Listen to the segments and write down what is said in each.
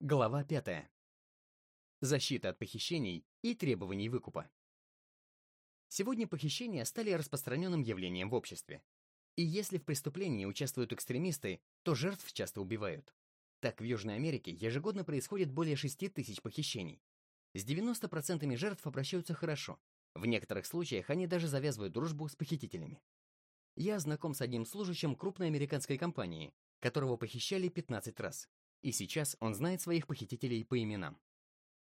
Глава 5. Защита от похищений и требований выкупа. Сегодня похищения стали распространенным явлением в обществе. И если в преступлении участвуют экстремисты, то жертв часто убивают. Так в Южной Америке ежегодно происходит более 6 тысяч похищений. С 90% жертв обращаются хорошо. В некоторых случаях они даже завязывают дружбу с похитителями. Я знаком с одним служащим крупной американской компании, которого похищали 15 раз и сейчас он знает своих похитителей по именам.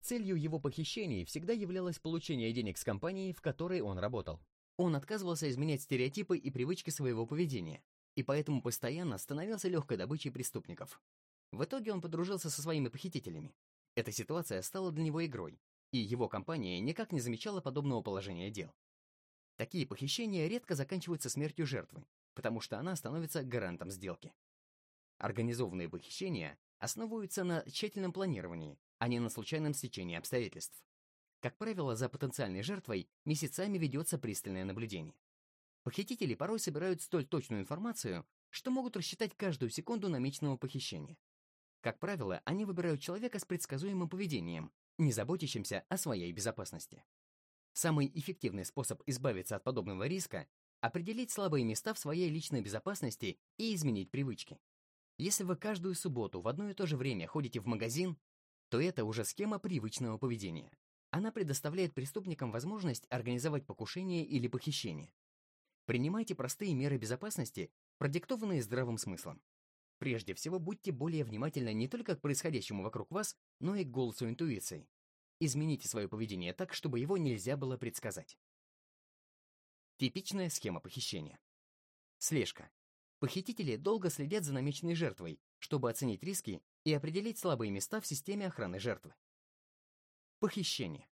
Целью его похищений всегда являлось получение денег с компании, в которой он работал. Он отказывался изменять стереотипы и привычки своего поведения, и поэтому постоянно становился легкой добычей преступников. В итоге он подружился со своими похитителями. Эта ситуация стала для него игрой, и его компания никак не замечала подобного положения дел. Такие похищения редко заканчиваются смертью жертвы, потому что она становится гарантом сделки. Организованные похищения основываются на тщательном планировании, а не на случайном стечении обстоятельств. Как правило, за потенциальной жертвой месяцами ведется пристальное наблюдение. Похитители порой собирают столь точную информацию, что могут рассчитать каждую секунду намеченного похищения. Как правило, они выбирают человека с предсказуемым поведением, не заботящимся о своей безопасности. Самый эффективный способ избавиться от подобного риска – определить слабые места в своей личной безопасности и изменить привычки. Если вы каждую субботу в одно и то же время ходите в магазин, то это уже схема привычного поведения. Она предоставляет преступникам возможность организовать покушение или похищение. Принимайте простые меры безопасности, продиктованные здравым смыслом. Прежде всего, будьте более внимательны не только к происходящему вокруг вас, но и к голосу интуиции. Измените свое поведение так, чтобы его нельзя было предсказать. Типичная схема похищения. Слежка. Похитители долго следят за намеченной жертвой, чтобы оценить риски и определить слабые места в системе охраны жертвы. Похищение.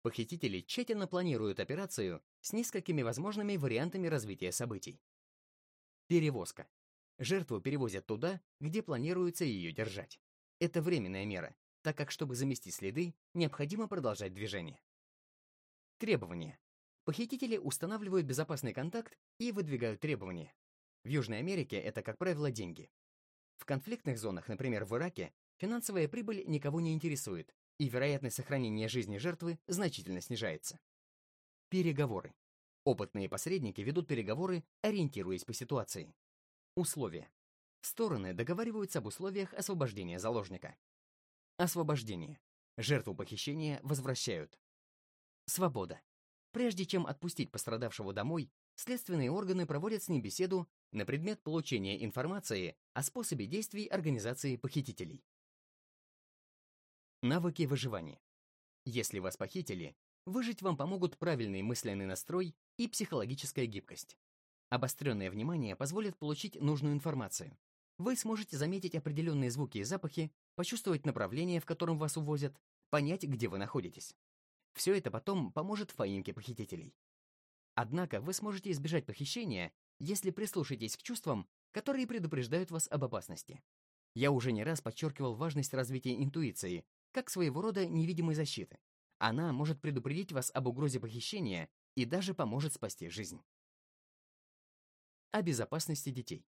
Похитители тщательно планируют операцию с несколькими возможными вариантами развития событий. Перевозка. Жертву перевозят туда, где планируется ее держать. Это временная мера, так как, чтобы заместить следы, необходимо продолжать движение. Требования. Похитители устанавливают безопасный контакт и выдвигают требования. В Южной Америке это, как правило, деньги. В конфликтных зонах, например, в Ираке, финансовая прибыль никого не интересует, и вероятность сохранения жизни жертвы значительно снижается. Переговоры. Опытные посредники ведут переговоры, ориентируясь по ситуации. Условия. Стороны договариваются об условиях освобождения заложника. Освобождение. Жертву похищения возвращают. Свобода. Прежде чем отпустить пострадавшего домой, следственные органы проводят с ним беседу на предмет получения информации о способе действий организации похитителей. Навыки выживания. Если вас похитили, выжить вам помогут правильный мысленный настрой и психологическая гибкость. Обостренное внимание позволит получить нужную информацию. Вы сможете заметить определенные звуки и запахи, почувствовать направление, в котором вас увозят, понять, где вы находитесь. Все это потом поможет в поимке похитителей. Однако вы сможете избежать похищения, если прислушаетесь к чувствам, которые предупреждают вас об опасности. Я уже не раз подчеркивал важность развития интуиции, как своего рода невидимой защиты. Она может предупредить вас об угрозе похищения и даже поможет спасти жизнь. О безопасности детей.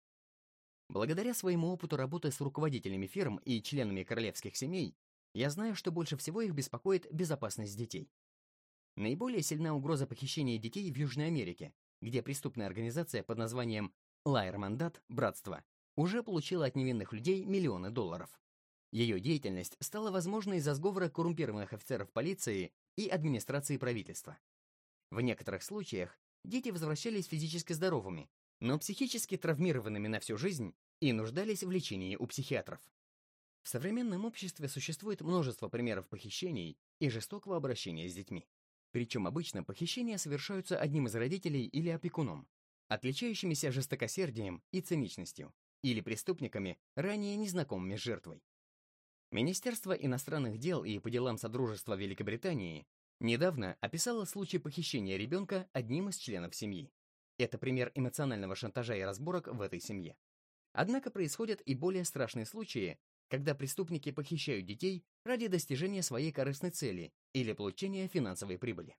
Благодаря своему опыту работы с руководителями фирм и членами королевских семей, я знаю, что больше всего их беспокоит безопасность детей. Наиболее сильна угроза похищения детей в Южной Америке, где преступная организация под названием Лайер-Мандат Братство уже получила от невинных людей миллионы долларов. Ее деятельность стала возможной из-за сговора коррумпированных офицеров полиции и администрации правительства. В некоторых случаях дети возвращались физически здоровыми, но психически травмированными на всю жизнь и нуждались в лечении у психиатров. В современном обществе существует множество примеров похищений и жестокого обращения с детьми. Причем обычно похищения совершаются одним из родителей или опекуном, отличающимися жестокосердием и циничностью, или преступниками, ранее незнакомыми с жертвой. Министерство иностранных дел и по делам Содружества Великобритании недавно описало случай похищения ребенка одним из членов семьи. Это пример эмоционального шантажа и разборок в этой семье. Однако происходят и более страшные случаи, когда преступники похищают детей ради достижения своей корыстной цели или получения финансовой прибыли.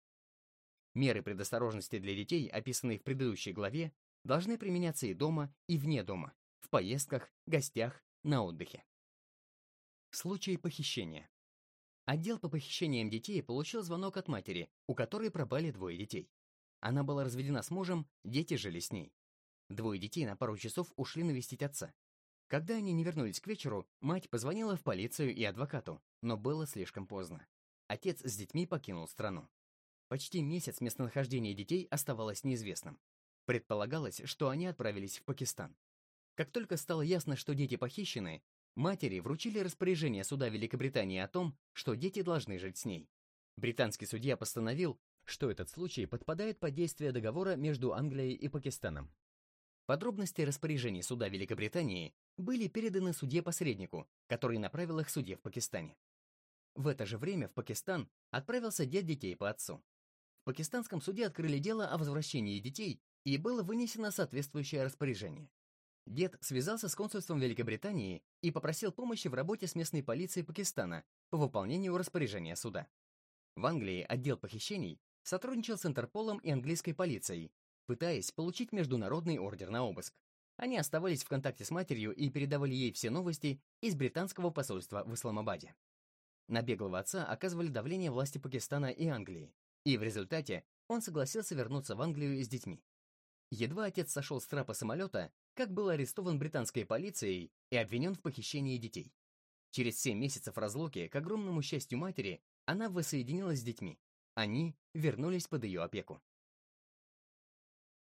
Меры предосторожности для детей, описанные в предыдущей главе, должны применяться и дома, и вне дома, в поездках, гостях, на отдыхе. Случай похищения. Отдел по похищениям детей получил звонок от матери, у которой пропали двое детей. Она была разведена с мужем, дети жили с ней. Двое детей на пару часов ушли навестить отца. Когда они не вернулись к вечеру, мать позвонила в полицию и адвокату, но было слишком поздно. Отец с детьми покинул страну. Почти месяц местонахождения детей оставалось неизвестным. Предполагалось, что они отправились в Пакистан. Как только стало ясно, что дети похищены, Матери вручили распоряжение суда Великобритании о том, что дети должны жить с ней. Британский судья постановил, что этот случай подпадает под действие договора между Англией и Пакистаном. Подробности распоряжений суда Великобритании были переданы судье-посреднику, который направил их суде в Пакистане. В это же время в Пакистан отправился дед детей по отцу. В пакистанском суде открыли дело о возвращении детей, и было вынесено соответствующее распоряжение. Дед связался с консульством Великобритании и попросил помощи в работе с местной полицией Пакистана по выполнению распоряжения суда. В Англии отдел похищений сотрудничал с Интерполом и английской полицией, пытаясь получить международный ордер на обыск. Они оставались в контакте с матерью и передавали ей все новости из британского посольства в Исламабаде. На беглого отца оказывали давление власти Пакистана и Англии, и в результате он согласился вернуться в Англию с детьми. Едва отец сошел с трапа самолета, как был арестован британской полицией и обвинен в похищении детей. Через 7 месяцев разлуки, к огромному счастью матери, она воссоединилась с детьми. Они вернулись под ее опеку.